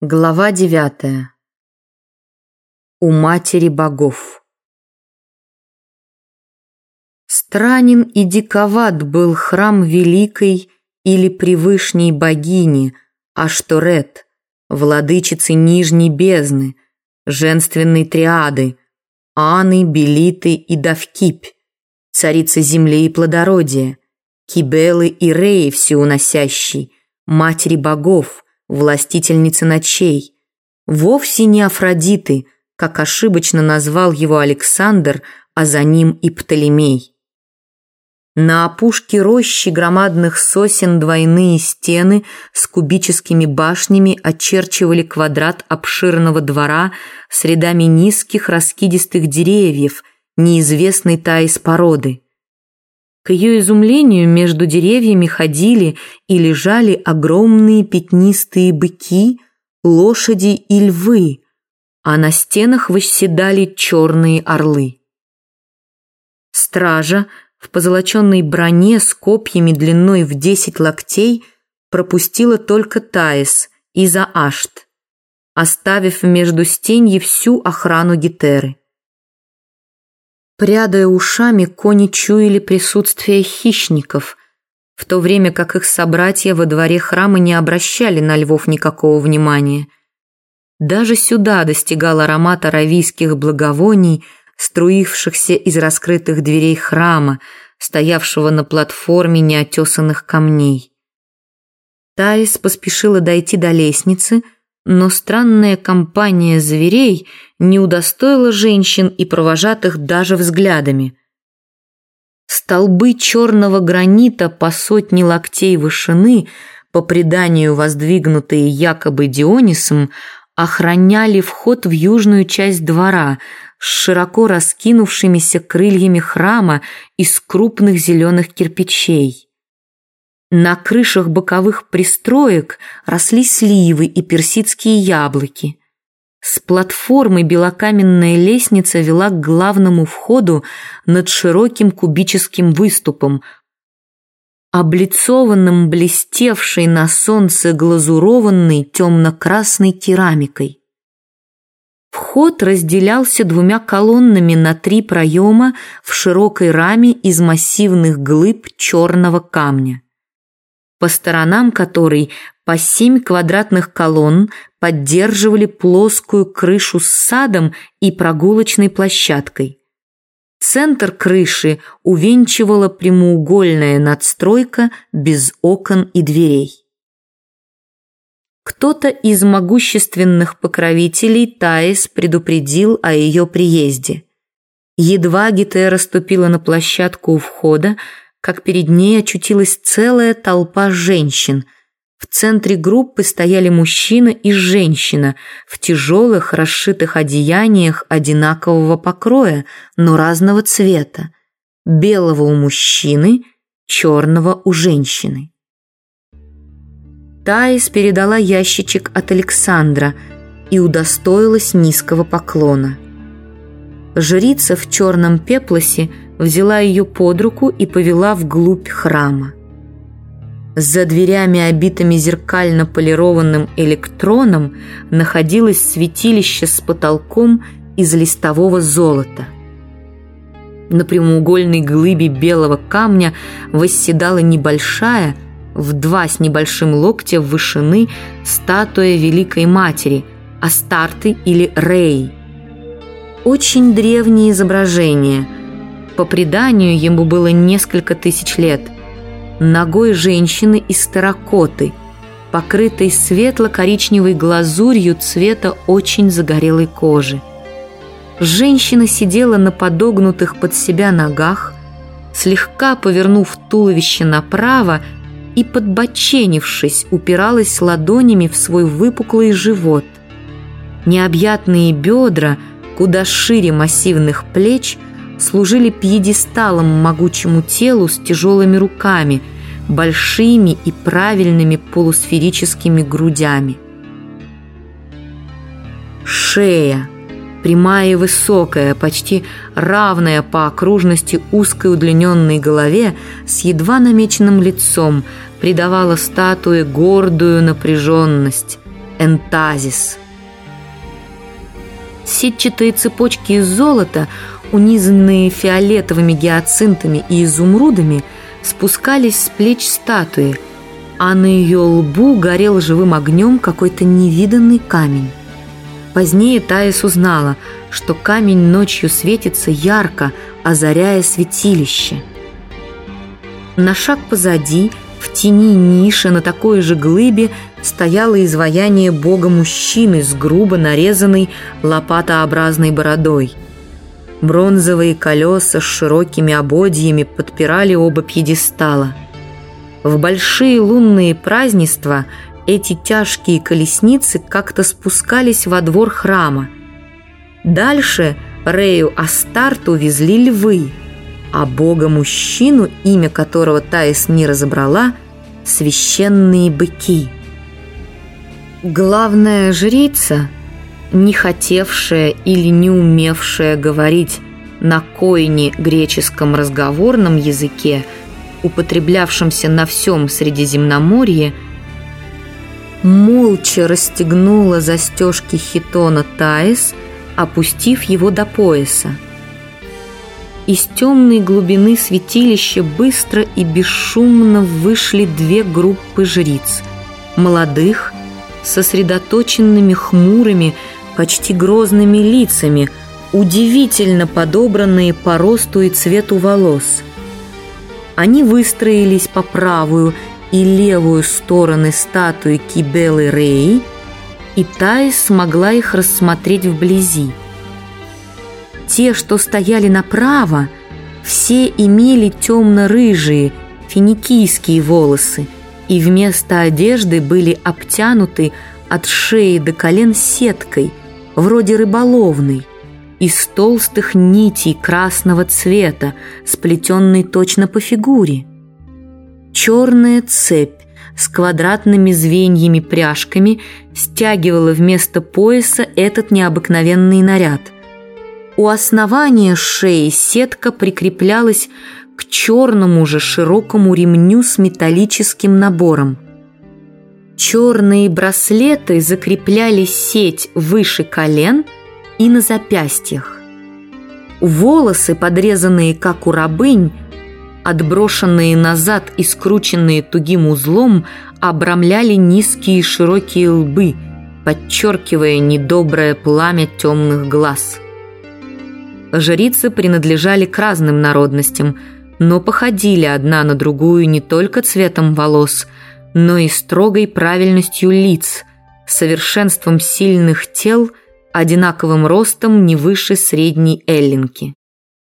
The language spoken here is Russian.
Глава девятая. У матери богов. Странен и диковат был храм великой или превышней богини Ашторет, владычицы Нижней бездны, женственной триады, Аны, Белиты и Давкипь, царицы земли и плодородия, Кибелы и Реи всеуносящей, матери богов – властительницы ночей, вовсе не Афродиты, как ошибочно назвал его Александр, а за ним и Птолемей. На опушке рощи громадных сосен двойные стены с кубическими башнями очерчивали квадрат обширного двора с рядами низких раскидистых деревьев, неизвестной таис породы. К ее изумлению между деревьями ходили и лежали огромные пятнистые быки, лошади и львы, а на стенах восседали черные орлы. Стража в позолоченной броне с копьями длиной в десять локтей пропустила только Таис и Заашт, оставив между стеньи всю охрану Гетеры. Прядая ушами, кони чуяли присутствие хищников, в то время как их собратья во дворе храма не обращали на львов никакого внимания. Даже сюда достигал аромат аравийских благовоний, струившихся из раскрытых дверей храма, стоявшего на платформе неотесанных камней. Таис поспешила дойти до лестницы, но странная компания зверей не удостоила женщин и провожатых даже взглядами. Столбы черного гранита по сотне локтей вышины, по преданию воздвигнутые якобы Дионисом, охраняли вход в южную часть двора с широко раскинувшимися крыльями храма из крупных зеленых кирпичей. На крышах боковых пристроек росли сливы и персидские яблоки. С платформы белокаменная лестница вела к главному входу над широким кубическим выступом, облицованным блестевшей на солнце глазурованной темно-красной керамикой. Вход разделялся двумя колоннами на три проема в широкой раме из массивных глыб черного камня по сторонам которой по семь квадратных колонн поддерживали плоскую крышу с садом и прогулочной площадкой. Центр крыши увенчивала прямоугольная надстройка без окон и дверей. Кто-то из могущественных покровителей Таис предупредил о ее приезде. Едва Гетера ступила на площадку у входа, как перед ней очутилась целая толпа женщин. В центре группы стояли мужчина и женщина в тяжелых расшитых одеяниях одинакового покроя, но разного цвета. Белого у мужчины, черного у женщины. Таис передала ящичек от Александра и удостоилась низкого поклона. Жрица в черном пеплосе – взяла ее под руку и повела вглубь храма. За дверями, обитыми зеркально полированным электроном, находилось святилище с потолком из листового золота. На прямоугольной глыбе белого камня восседала небольшая, в два с небольшим локтя вышины, статуя Великой Матери, Астарты или Рей. Очень древнее изображение – по преданию, ему было несколько тысяч лет. Ногой женщины из терракоты, покрытой светло-коричневой глазурью цвета очень загорелой кожи. Женщина сидела на подогнутых под себя ногах, слегка повернув туловище направо и, подбоченившись, упиралась ладонями в свой выпуклый живот. Необъятные бедра, куда шире массивных плеч – служили пьедесталом могучему телу с тяжелыми руками, большими и правильными полусферическими грудями. Шея, прямая и высокая, почти равная по окружности узкой удлиненной голове с едва намеченным лицом, придавала статуе гордую напряженность. энтазис. Сетчатые цепочки из золота, унизанные фиолетовыми гиацинтами и изумрудами, спускались с плеч статуи, а на ее лбу горел живым огнем какой-то невиданный камень. Позднее Таис узнала, что камень ночью светится ярко, озаряя святилище. На шаг позади, в тени ниши на такой же глыбе, стояло изваяние бога-мужчины с грубо нарезанной лопатообразной бородой. Бронзовые колеса с широкими ободьями подпирали оба пьедестала. В большие лунные празднества эти тяжкие колесницы как-то спускались во двор храма. Дальше Рею Астарту везли львы, а бога-мужчину, имя которого Таис не разобрала, священные быки – Главная жрица, не хотевшая или не умевшая говорить на койне греческом разговорном языке, употреблявшемся на всем Средиземноморье, молча расстегнула застежки хитона Таис, опустив его до пояса. Из темной глубины святилища быстро и бесшумно вышли две группы жриц – молодых сосредоточенными хмурыми, почти грозными лицами, удивительно подобранные по росту и цвету волос. Они выстроились по правую и левую стороны статуи Кибелы Реи, и Таис смогла их рассмотреть вблизи. Те, что стояли направо, все имели темно-рыжие, финикийские волосы – и вместо одежды были обтянуты от шеи до колен сеткой, вроде рыболовной, из толстых нитей красного цвета, сплетенной точно по фигуре. Черная цепь с квадратными звеньями пряжками стягивала вместо пояса этот необыкновенный наряд. У основания шеи сетка прикреплялась к черному же широкому ремню с металлическим набором. Черные браслеты закрепляли сеть выше колен и на запястьях. Волосы, подрезанные как у рабынь, отброшенные назад и скрученные тугим узлом, обрамляли низкие широкие лбы, подчеркивая недоброе пламя темных глаз. Жрицы принадлежали к разным народностям – но походили одна на другую не только цветом волос, но и строгой правильностью лиц, совершенством сильных тел, одинаковым ростом не выше средней эллинки.